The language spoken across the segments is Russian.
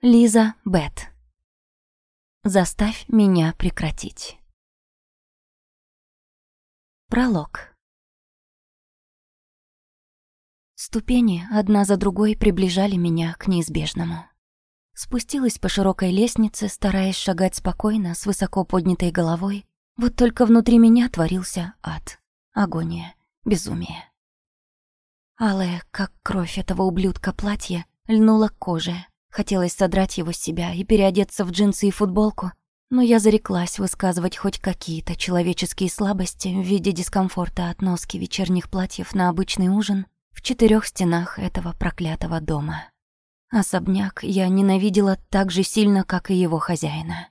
Лиза Бет. Заставь меня прекратить. Пролог. Ступени одна за другой приближали меня к неизбежному. Спустилась по широкой лестнице, стараясь шагать спокойно, с высоко поднятой головой. Вот только внутри меня творился ад, агония, безумие. Алое, как кровь этого ублюдка платье, льнуло к коже, Хотелось содрать его с себя и переодеться в джинсы и футболку, но я зареклась высказывать хоть какие-то человеческие слабости в виде дискомфорта от носки вечерних платьев на обычный ужин в четырех стенах этого проклятого дома. Особняк я ненавидела так же сильно, как и его хозяина.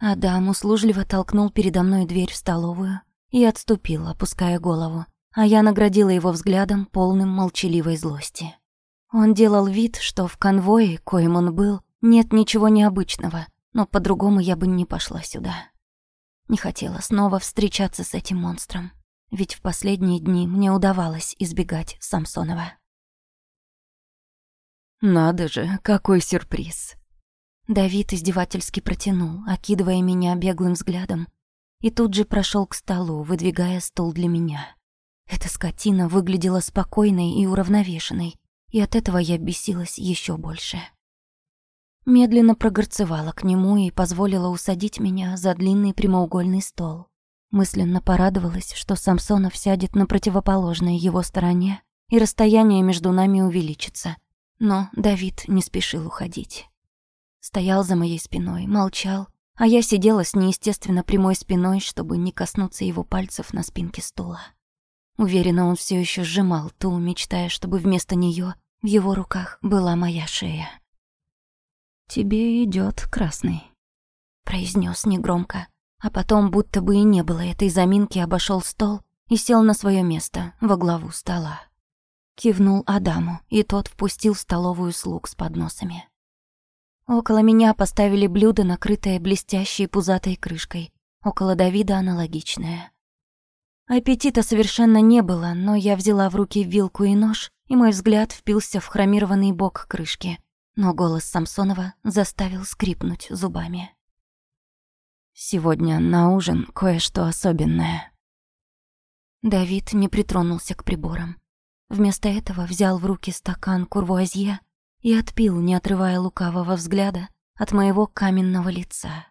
Адам услужливо толкнул передо мной дверь в столовую и отступил, опуская голову, а я наградила его взглядом, полным молчаливой злости. Он делал вид, что в конвое, коим он был, нет ничего необычного, но по-другому я бы не пошла сюда. Не хотела снова встречаться с этим монстром, ведь в последние дни мне удавалось избегать Самсонова. «Надо же, какой сюрприз!» Давид издевательски протянул, окидывая меня беглым взглядом, и тут же прошел к столу, выдвигая стул для меня. Эта скотина выглядела спокойной и уравновешенной, и от этого я бесилась еще больше. Медленно прогорцевала к нему и позволила усадить меня за длинный прямоугольный стол. Мысленно порадовалась, что Самсонов сядет на противоположной его стороне, и расстояние между нами увеличится. Но Давид не спешил уходить. Стоял за моей спиной, молчал, а я сидела с неестественно прямой спиной, чтобы не коснуться его пальцев на спинке стула. Уверена, он все еще сжимал ту, мечтая, чтобы вместо нее в его руках была моя шея. «Тебе идет красный», — произнес негромко, а потом, будто бы и не было этой заминки, обошел стол и сел на свое место во главу стола. Кивнул Адаму, и тот впустил в столовую слуг с подносами. Около меня поставили блюдо, накрытое блестящей пузатой крышкой. Около Давида аналогичное. Аппетита совершенно не было, но я взяла в руки вилку и нож, и мой взгляд впился в хромированный бок крышки. Но голос Самсонова заставил скрипнуть зубами. «Сегодня на ужин кое-что особенное». Давид не притронулся к приборам. Вместо этого взял в руки стакан курвуазье и отпил, не отрывая лукавого взгляда от моего каменного лица.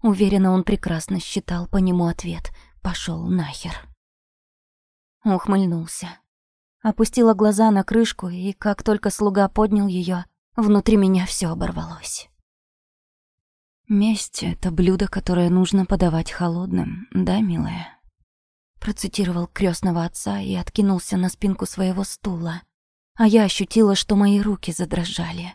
Уверена, он прекрасно считал по нему ответ — Пошел нахер. Ухмыльнулся. Опустила глаза на крышку, и как только слуга поднял ее, внутри меня все оборвалось. «Месть — это блюдо, которое нужно подавать холодным, да, милая?» Процитировал крестного отца и откинулся на спинку своего стула, а я ощутила, что мои руки задрожали.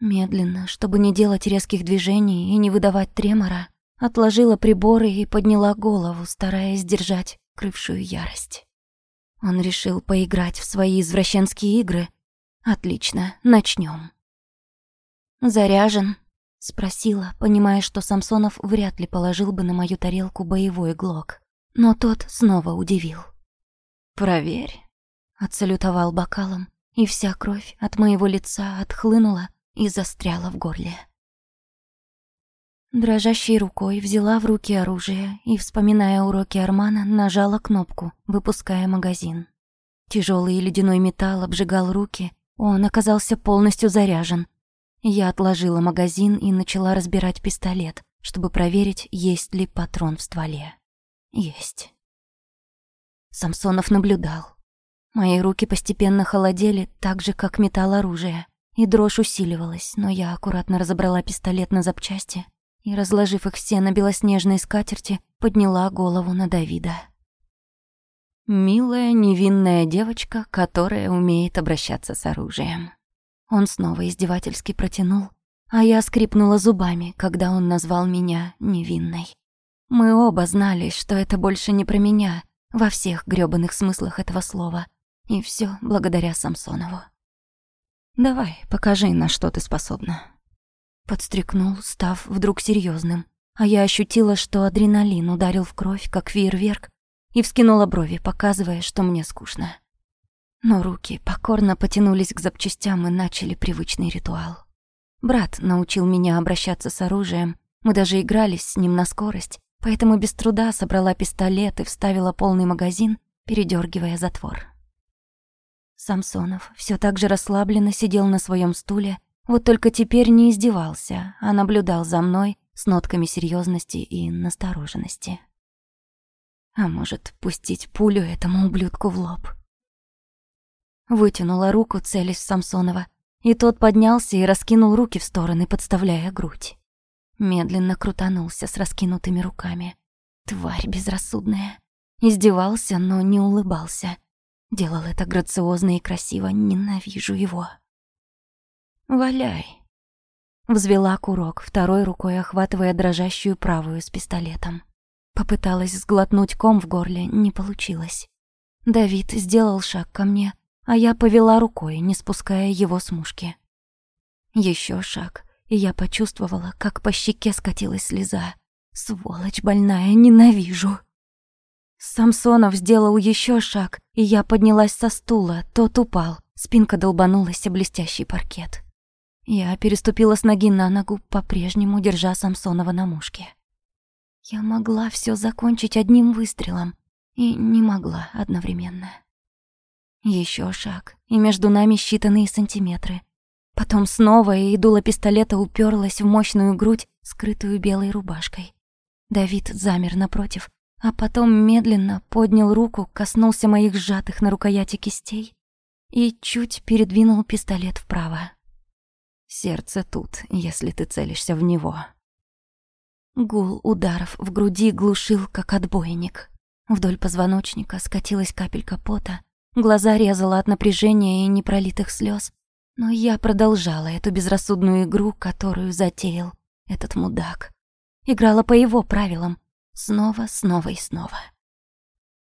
Медленно, чтобы не делать резких движений и не выдавать тремора, Отложила приборы и подняла голову, стараясь сдержать крывшую ярость. Он решил поиграть в свои извращенские игры. Отлично, начнем. «Заряжен?» — спросила, понимая, что Самсонов вряд ли положил бы на мою тарелку боевой глок. Но тот снова удивил. «Проверь», — отсалютовал бокалом, и вся кровь от моего лица отхлынула и застряла в горле. Дрожащей рукой взяла в руки оружие и, вспоминая уроки Армана, нажала кнопку, выпуская магазин. Тяжелый ледяной металл обжигал руки, он оказался полностью заряжен. Я отложила магазин и начала разбирать пистолет, чтобы проверить, есть ли патрон в стволе. Есть. Самсонов наблюдал. Мои руки постепенно холодели, так же, как металл оружия, и дрожь усиливалась, но я аккуратно разобрала пистолет на запчасти и, разложив их все на белоснежной скатерти, подняла голову на Давида. «Милая невинная девочка, которая умеет обращаться с оружием». Он снова издевательски протянул, а я скрипнула зубами, когда он назвал меня невинной. Мы оба знали, что это больше не про меня, во всех грёбаных смыслах этого слова, и все благодаря Самсонову. «Давай, покажи, на что ты способна». Подстрекнул, став вдруг серьезным, а я ощутила, что адреналин ударил в кровь, как фейерверк, и вскинула брови, показывая, что мне скучно. Но руки покорно потянулись к запчастям и начали привычный ритуал. Брат научил меня обращаться с оружием, мы даже игрались с ним на скорость, поэтому без труда собрала пистолет и вставила полный магазин, передергивая затвор. Самсонов все так же расслабленно сидел на своем стуле, вот только теперь не издевался, а наблюдал за мной с нотками серьезности и настороженности. А может, пустить пулю этому ублюдку в лоб? Вытянула руку, целясь в Самсонова, и тот поднялся и раскинул руки в стороны, подставляя грудь. Медленно крутанулся с раскинутыми руками. Тварь безрассудная. Издевался, но не улыбался. Делал это грациозно и красиво, ненавижу его. «Валяй!» Взвела курок, второй рукой охватывая дрожащую правую с пистолетом. Попыталась сглотнуть ком в горле, не получилось. Давид сделал шаг ко мне, а я повела рукой, не спуская его с мушки. Еще шаг, и я почувствовала, как по щеке скатилась слеза. Сволочь больная, ненавижу. Самсонов сделал еще шаг, и я поднялась со стула, тот упал, спинка долбанулась о блестящий паркет. Я переступила с ноги на ногу, по-прежнему держа Самсонова на мушке. Я могла все закончить одним выстрелом, и не могла одновременно. Еще шаг, и между нами считанные сантиметры. Потом снова, и дуло пистолета уперлась в мощную грудь, скрытую белой рубашкой. Давид замер напротив, а потом медленно поднял руку, коснулся моих сжатых на рукояти кистей и чуть передвинул пистолет вправо. Сердце тут, если ты целишься в него. Гул ударов в груди глушил, как отбойник. Вдоль позвоночника скатилась капелька пота, глаза резала от напряжения и непролитых слез, но я продолжала эту безрассудную игру, которую затеял этот мудак. Играла по его правилам, снова, снова и снова.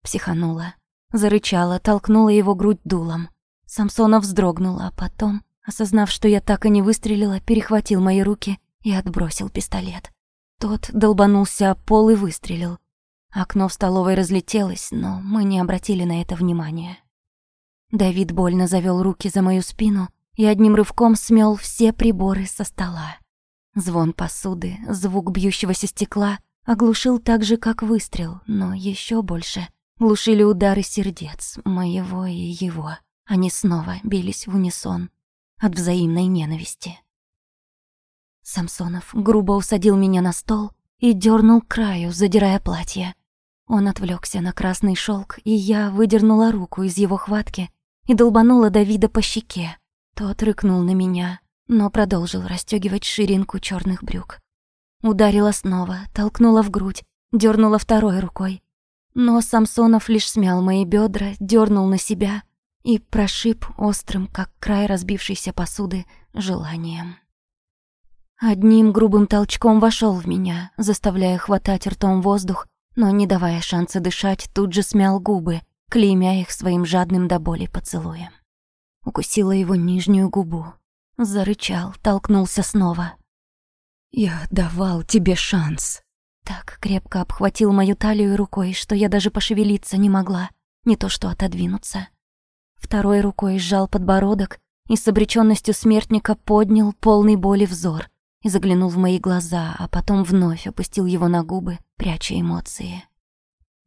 Психанула, зарычала, толкнула его грудь дулом. Самсонов вздрогнул, а потом Осознав, что я так и не выстрелила, перехватил мои руки и отбросил пистолет. Тот долбанулся о пол и выстрелил. Окно в столовой разлетелось, но мы не обратили на это внимания. Давид больно завёл руки за мою спину и одним рывком смел все приборы со стола. Звон посуды, звук бьющегося стекла оглушил так же, как выстрел, но еще больше глушили удары сердец, моего и его. Они снова бились в унисон, от взаимной ненависти. Самсонов грубо усадил меня на стол и дернул к краю, задирая платье. Он отвлекся на красный шелк, и я выдернула руку из его хватки и долбанула Давида по щеке. Тот рыкнул на меня, но продолжил расстегивать ширинку черных брюк. Ударила снова, толкнула в грудь, дернула второй рукой. Но Самсонов лишь смял мои бедра, дернул на себя и прошиб острым, как край разбившейся посуды, желанием. Одним грубым толчком вошел в меня, заставляя хватать ртом воздух, но не давая шанса дышать, тут же смял губы, клеймя их своим жадным до боли поцелуем. Укусила его нижнюю губу. Зарычал, толкнулся снова. «Я давал тебе шанс». Так крепко обхватил мою талию рукой, что я даже пошевелиться не могла, не то что отодвинуться. Второй рукой сжал подбородок и с обречённостью смертника поднял полный боли взор и заглянул в мои глаза, а потом вновь опустил его на губы, пряча эмоции.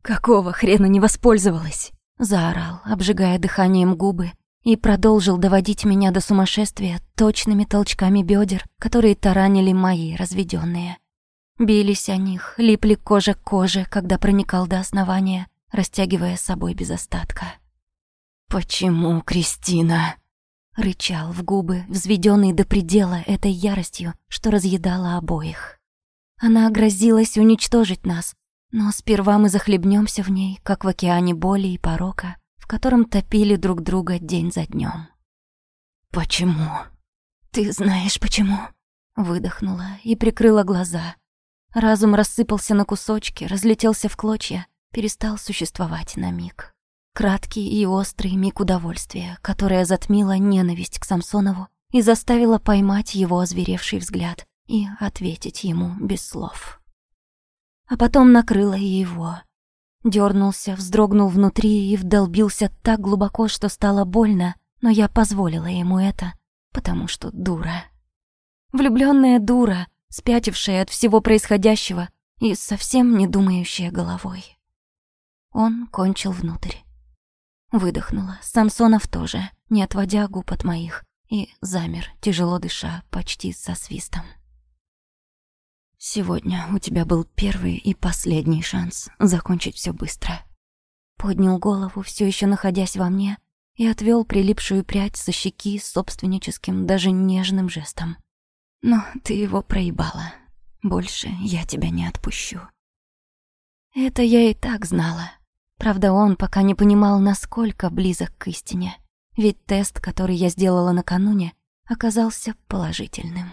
«Какого хрена не воспользовалась?» Заорал, обжигая дыханием губы, и продолжил доводить меня до сумасшествия точными толчками бедер, которые таранили мои разведенные. Бились о них, липли кожа к коже, когда проникал до основания, растягивая с собой без остатка. «Почему, Кристина?» Рычал в губы, взведенный до предела этой яростью, что разъедала обоих. Она грозилась уничтожить нас, но сперва мы захлебнемся в ней, как в океане боли и порока, в котором топили друг друга день за днем. «Почему?» «Ты знаешь, почему?» Выдохнула и прикрыла глаза. Разум рассыпался на кусочки, разлетелся в клочья, перестал существовать на миг. Краткий и острый миг удовольствия, которое затмило ненависть к Самсонову и заставило поймать его озверевший взгляд и ответить ему без слов. А потом накрыло его. Дёрнулся, вздрогнул внутри и вдолбился так глубоко, что стало больно, но я позволила ему это, потому что дура. Влюблённая дура, спятившая от всего происходящего и совсем не думающая головой. Он кончил внутрь. Выдохнула, Самсонов тоже, не отводя губ от моих, и замер, тяжело дыша, почти со свистом. Сегодня у тебя был первый и последний шанс закончить все быстро. Поднял голову, все еще находясь во мне, и отвел прилипшую прядь со щеки собственническим, даже нежным жестом. Но ты его проебала. Больше я тебя не отпущу. Это я и так знала. Правда, он пока не понимал, насколько близок к истине. Ведь тест, который я сделала накануне, оказался положительным.